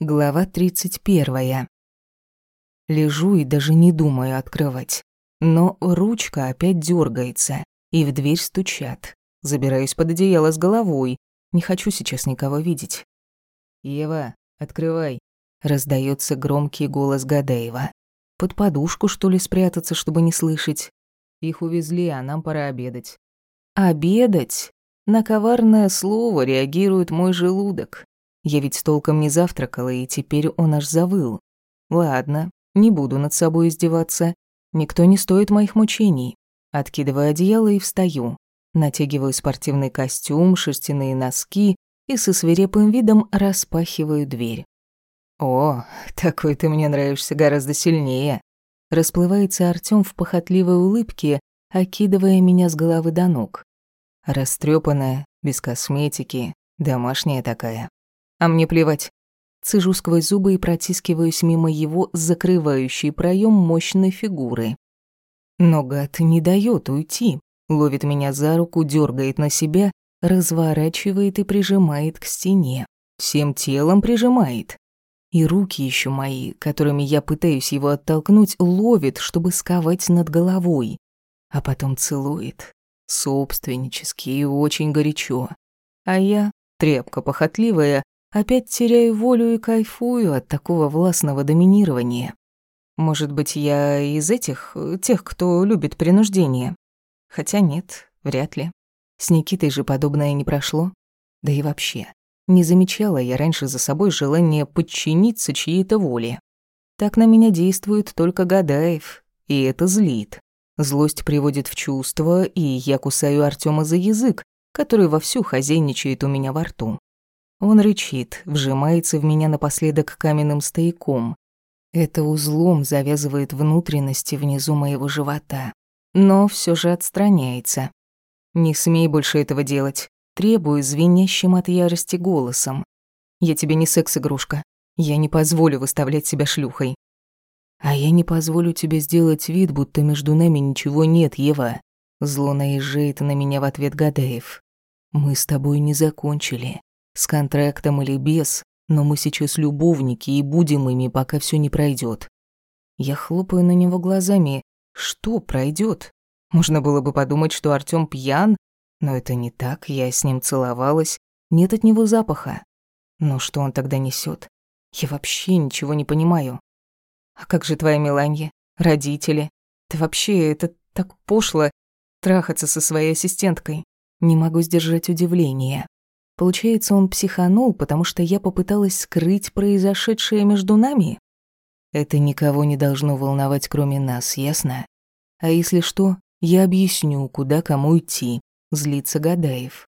Глава 31. Лежу и даже не думаю открывать. Но ручка опять дергается, и в дверь стучат. Забираюсь под одеяло с головой. Не хочу сейчас никого видеть. «Ева, открывай», — раздается громкий голос Гадеева. Под подушку, что ли, спрятаться, чтобы не слышать? Их увезли, а нам пора обедать. Обедать? На коварное слово реагирует мой желудок. Я ведь толком не завтракала, и теперь он аж завыл. Ладно, не буду над собой издеваться. Никто не стоит моих мучений. Откидываю одеяло и встаю. Натягиваю спортивный костюм, шерстяные носки и со свирепым видом распахиваю дверь. «О, такой ты мне нравишься гораздо сильнее», расплывается Артём в похотливой улыбке, окидывая меня с головы до ног. Растрёпанная, без косметики, домашняя такая. А мне плевать. Цежу сквозь зубы и протискиваюсь мимо его закрывающий проем мощной фигуры. Но гад не дает уйти. Ловит меня за руку, дергает на себя, разворачивает и прижимает к стене. Всем телом прижимает. И руки еще мои, которыми я пытаюсь его оттолкнуть, ловит, чтобы сковать над головой. А потом целует. Собственнически и очень горячо. А я, тряпка похотливая, Опять теряю волю и кайфую от такого властного доминирования. Может быть, я из этих, тех, кто любит принуждение. Хотя нет, вряд ли. С Никитой же подобное не прошло. Да и вообще, не замечала я раньше за собой желание подчиниться чьей-то воле. Так на меня действует только Гадаев, и это злит. Злость приводит в чувство, и я кусаю Артема за язык, который вовсю хозяйничает у меня во рту. Он рычит, вжимается в меня напоследок каменным стояком. Это узлом завязывает внутренности внизу моего живота. Но все же отстраняется. «Не смей больше этого делать», требую звенящим от ярости голосом. «Я тебе не секс-игрушка. Я не позволю выставлять себя шлюхой». «А я не позволю тебе сделать вид, будто между нами ничего нет, Ева». Зло наезжает на меня в ответ Гадаев. «Мы с тобой не закончили. С контрактом или без, но мы сейчас любовники и будем ими, пока все не пройдет. Я хлопаю на него глазами. Что пройдет? Можно было бы подумать, что Артём пьян, но это не так, я с ним целовалась. Нет от него запаха. Но что он тогда несет? Я вообще ничего не понимаю. А как же твоя Меланья? Родители? Ты вообще, это так пошло, трахаться со своей ассистенткой. Не могу сдержать удивление. Получается, он психанул, потому что я попыталась скрыть произошедшее между нами? Это никого не должно волновать, кроме нас, ясно? А если что, я объясню, куда кому идти, злится Гадаев.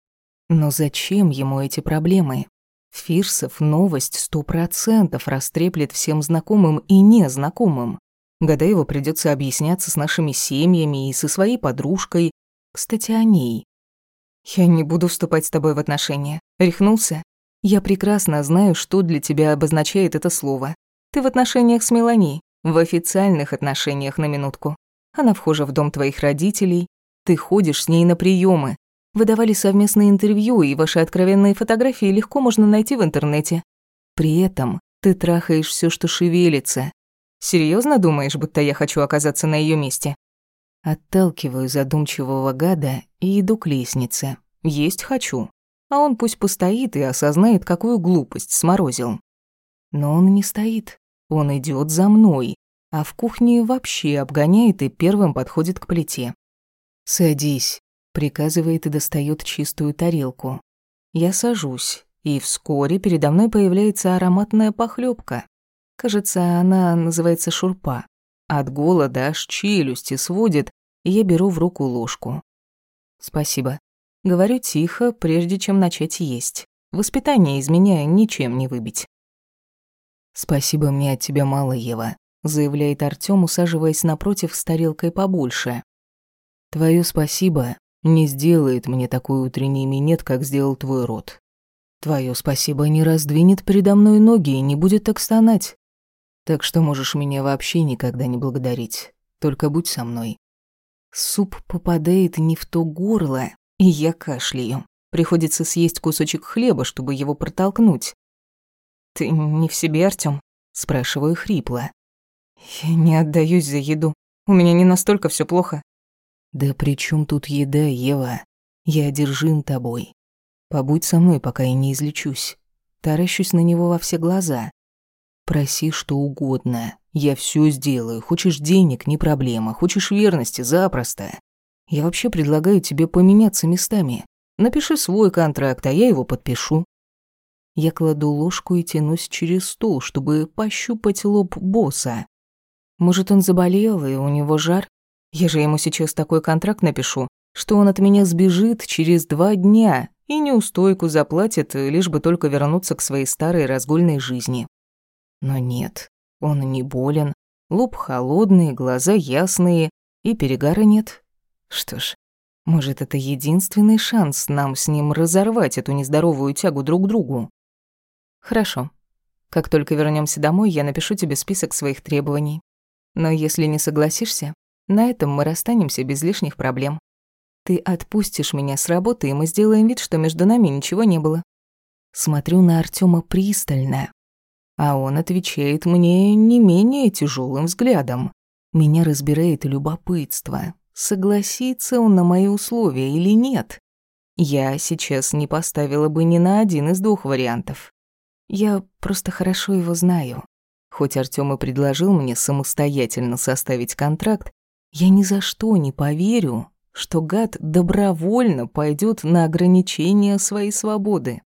Но зачем ему эти проблемы? Фирсов новость сто процентов растреплет всем знакомым и незнакомым. Гадаеву придется объясняться с нашими семьями и со своей подружкой. Кстати, о ней. «Я не буду вступать с тобой в отношения. Рехнулся? Я прекрасно знаю, что для тебя обозначает это слово. Ты в отношениях с Мелани, в официальных отношениях на минутку. Она вхожа в дом твоих родителей. Ты ходишь с ней на приемы. Вы давали совместные интервью, и ваши откровенные фотографии легко можно найти в интернете. При этом ты трахаешь все, что шевелится. Серьезно думаешь, будто я хочу оказаться на ее месте? Отталкиваю задумчивого гада и иду к лестнице. Есть хочу. А он пусть постоит и осознает, какую глупость сморозил. Но он не стоит. Он идет за мной. А в кухне вообще обгоняет и первым подходит к плите. «Садись», — приказывает и достает чистую тарелку. Я сажусь, и вскоре передо мной появляется ароматная похлебка. Кажется, она называется шурпа. От голода аж челюсти сводит, и я беру в руку ложку. «Спасибо». Говорю тихо, прежде чем начать есть. Воспитание из меня ничем не выбить. «Спасибо, мне от тебя мало, Ева», — заявляет Артём, усаживаясь напротив с тарелкой побольше. «Твоё спасибо не сделает мне такой утренний минет, как сделал твой род. Твоё спасибо не раздвинет передо мной ноги и не будет так стонать. Так что можешь меня вообще никогда не благодарить. Только будь со мной. Суп попадает не в то горло, и я кашляю. Приходится съесть кусочек хлеба, чтобы его протолкнуть. Ты не в себе, Артём? Спрашиваю хрипло. Я не отдаюсь за еду. У меня не настолько все плохо. Да при чем тут еда, Ева? Я одержим тобой. Побудь со мной, пока я не излечусь. Таращусь на него во все глаза. Проси что угодно. Я все сделаю. Хочешь денег, не проблема. Хочешь верности, запросто. Я вообще предлагаю тебе поменяться местами. Напиши свой контракт, а я его подпишу. Я кладу ложку и тянусь через стол, чтобы пощупать лоб босса. Может, он заболел, и у него жар? Я же ему сейчас такой контракт напишу, что он от меня сбежит через два дня и неустойку заплатит, лишь бы только вернуться к своей старой разгульной жизни. Но нет, он не болен, лоб холодный, глаза ясные, и перегара нет. Что ж, может, это единственный шанс нам с ним разорвать эту нездоровую тягу друг к другу. Хорошо. Как только вернемся домой, я напишу тебе список своих требований. Но если не согласишься, на этом мы расстанемся без лишних проблем. Ты отпустишь меня с работы, и мы сделаем вид, что между нами ничего не было. Смотрю на Артема пристально, а он отвечает мне не менее тяжелым взглядом. Меня разбирает любопытство, согласится он на мои условия или нет. Я сейчас не поставила бы ни на один из двух вариантов. Я просто хорошо его знаю. Хоть Артём и предложил мне самостоятельно составить контракт, я ни за что не поверю, что гад добровольно пойдет на ограничение своей свободы.